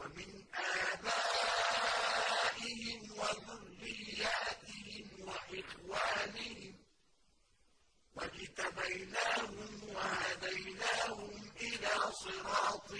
وَمِنْ آبَائِهِمْ وَذُرِّيَّاتِهِمْ وَإِخْوَانِهِمْ ۖ وَاجْتَبَيْنَاهُمْ وَهَدَيْنَاهُمْ إِلَىٰ صِرَاطٍ